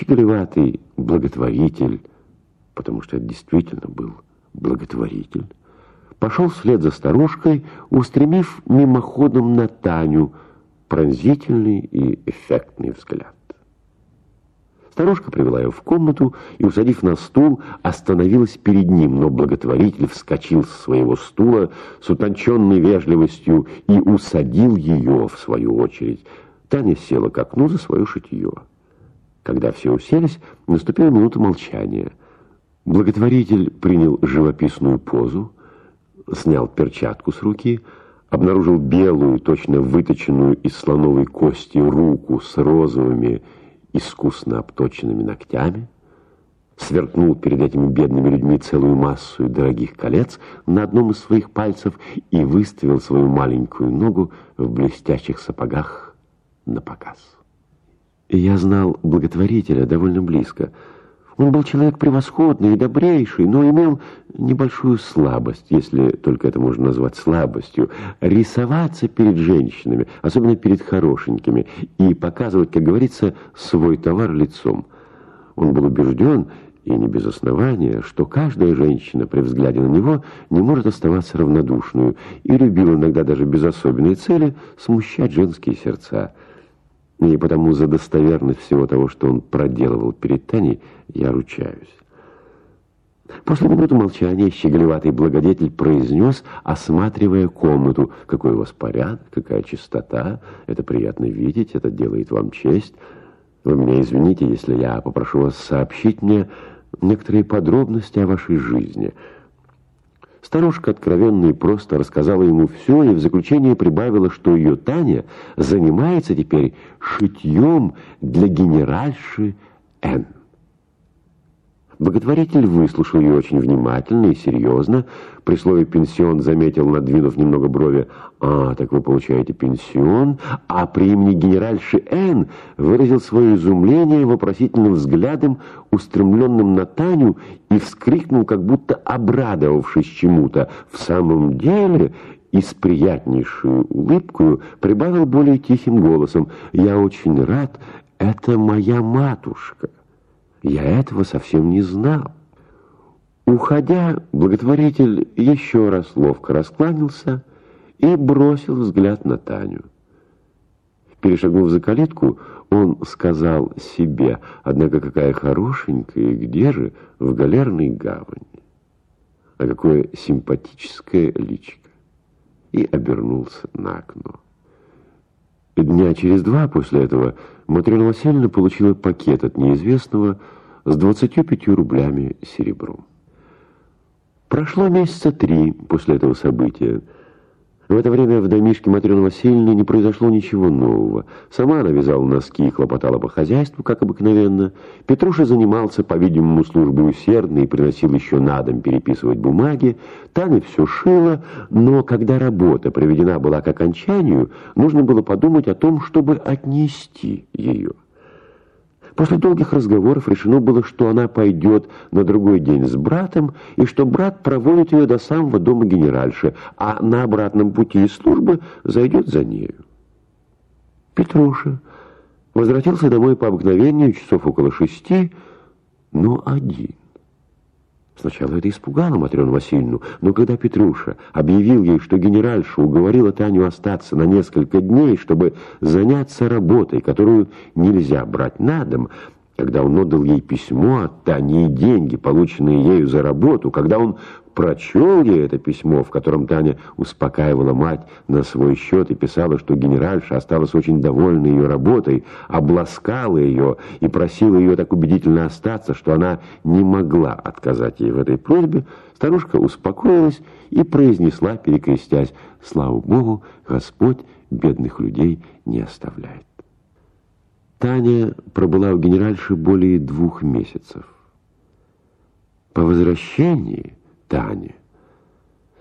щеголеватый благотворитель, потому что это действительно был благотворитель, пошел вслед за старушкой, устремив мимоходом на Таню пронзительный и эффектный взгляд. Старушка привела ее в комнату и, усадив на стул, остановилась перед ним, но благотворитель вскочил с своего стула с утонченной вежливостью и усадил ее, в свою очередь. Таня села к окну за свое шитье. Когда все уселись, наступила минута молчания. Благотворитель принял живописную позу, снял перчатку с руки, обнаружил белую, точно выточенную из слоновой кости руку с розовыми, искусно обточенными ногтями, сверкнул перед этими бедными людьми целую массу дорогих колец на одном из своих пальцев и выставил свою маленькую ногу в блестящих сапогах на показ. Я знал благотворителя довольно близко. Он был человек превосходный и добрейший, но имел небольшую слабость, если только это можно назвать слабостью, рисоваться перед женщинами, особенно перед хорошенькими, и показывать, как говорится, свой товар лицом. Он был убежден, и не без основания, что каждая женщина при взгляде на него не может оставаться равнодушной и любил иногда даже без особенной цели смущать женские сердца. И потому за достоверность всего того, что он проделывал перед Таней, я ручаюсь. После минуты молчания щеголеватый благодетель произнес, осматривая комнату, какой у вас порядок, какая чистота, это приятно видеть, это делает вам честь. Вы меня извините, если я попрошу вас сообщить мне некоторые подробности о вашей жизни – Старушка откровенно и просто рассказала ему все, и в заключение прибавила, что ее Таня занимается теперь шитьем для генеральши Н. Благотворитель выслушал ее очень внимательно и серьезно. При слове «пенсион» заметил, надвинув немного брови, «А, так вы получаете пенсион?» А при имени генеральши Н выразил свое изумление вопросительным взглядом, устремленным на Таню, и вскрикнул, как будто обрадовавшись чему-то. В самом деле и с приятнейшей улыбкой прибавил более тихим голосом, «Я очень рад, это моя матушка». Я этого совсем не знал. Уходя, благотворитель еще раз ловко раскланялся и бросил взгляд на Таню. Перешагнув за калитку, он сказал себе, однако какая хорошенькая, где же в галерной гавани. А какое симпатическое личико. И обернулся на окно. Дня через два после этого Матрена Васильевна получила пакет от неизвестного с 25 рублями серебром. Прошло месяца три после этого события. В это время в домишке Матрёны Васильевны не произошло ничего нового. Сама она вязала носки и хлопотала по хозяйству, как обыкновенно. Петруша занимался, по-видимому, службой усердно и приносил еще на дом переписывать бумаги. Таня все шила, но когда работа приведена была к окончанию, нужно было подумать о том, чтобы отнести ее. После долгих разговоров решено было, что она пойдет на другой день с братом, и что брат проводит ее до самого дома генеральши, а на обратном пути из службы зайдет за нею. Петруша возвратился домой по обыкновению часов около шести, но один. Сначала это испугало Матрёну Васильевну, но когда Петруша объявил ей, что генеральша уговорила Таню остаться на несколько дней, чтобы заняться работой, которую нельзя брать на дом, когда он отдал ей письмо от Тани деньги, полученные ею за работу, когда он прочел ей это письмо, в котором Таня успокаивала мать на свой счет и писала, что генеральша осталась очень довольна ее работой, обласкала ее и просила ее так убедительно остаться, что она не могла отказать ей в этой просьбе, старушка успокоилась и произнесла, перекрестясь, «Слава Богу, Господь бедных людей не оставляет». Таня пробыла у генеральши более двух месяцев. По возвращении... Тане.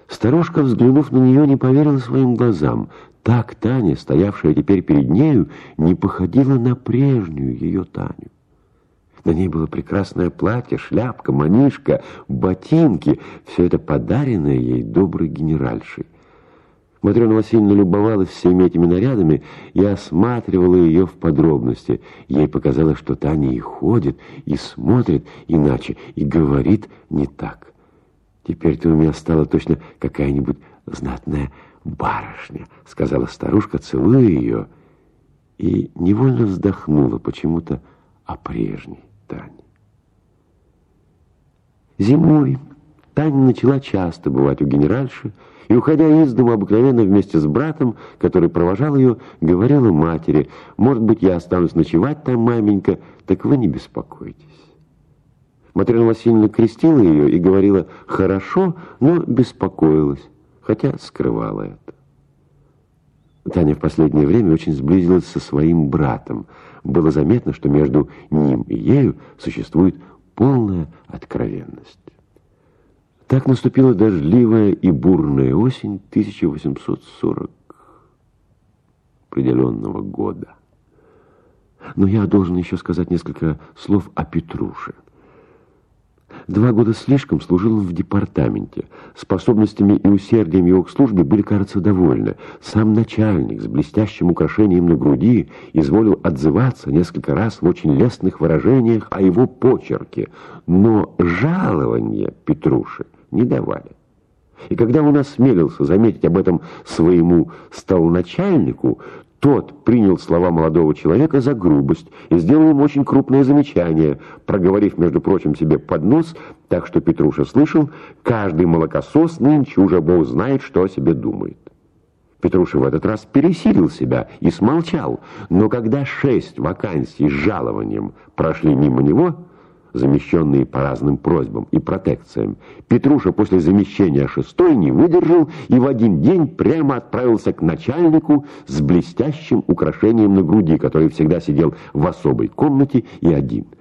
Старушка, взглянув на нее, не поверила своим глазам. Так Таня, стоявшая теперь перед нею, не походила на прежнюю ее Таню. На ней было прекрасное платье, шляпка, манишка, ботинки. Все это подаренное ей доброй генеральшей. Матрена Васильевна любовалась всеми этими нарядами и осматривала ее в подробности. Ей показалось, что Таня и ходит, и смотрит иначе, и говорит не так. «Теперь ты у меня стала точно какая-нибудь знатная барышня», сказала старушка, целуя ее, и невольно вздохнула почему-то о прежней Тане. Зимой Таня начала часто бывать у генеральши, и, уходя из дома, обыкновенно вместе с братом, который провожал ее, говорила матери, «Может быть, я останусь ночевать там, маменька, так вы не беспокойтесь». Матрена Васильевна крестила ее и говорила «хорошо», но беспокоилась, хотя скрывала это. Таня в последнее время очень сблизилась со своим братом. Было заметно, что между ним и ею существует полная откровенность. Так наступила дождливая и бурная осень 1840 определенного года. Но я должен еще сказать несколько слов о Петруше. Два года слишком служил он в департаменте. Способностями и усердием его к службе были, кажется, довольны. Сам начальник с блестящим украшением на груди изволил отзываться несколько раз в очень лестных выражениях о его почерке. Но жалование Петруши не давали. И когда он осмелился заметить об этом своему столначальнику, тот принял слова молодого человека за грубость и сделал ему очень крупное замечание, проговорив, между прочим, себе под нос, так что Петруша слышал, каждый молокосос нынче уже Бог знает, что о себе думает. Петруша в этот раз пересилил себя и смолчал, но когда шесть вакансий с жалованием прошли мимо него, замещенные по разным просьбам и протекциям, Петруша после замещения шестой не выдержал и в один день прямо отправился к начальнику с блестящим украшением на груди, который всегда сидел в особой комнате и один –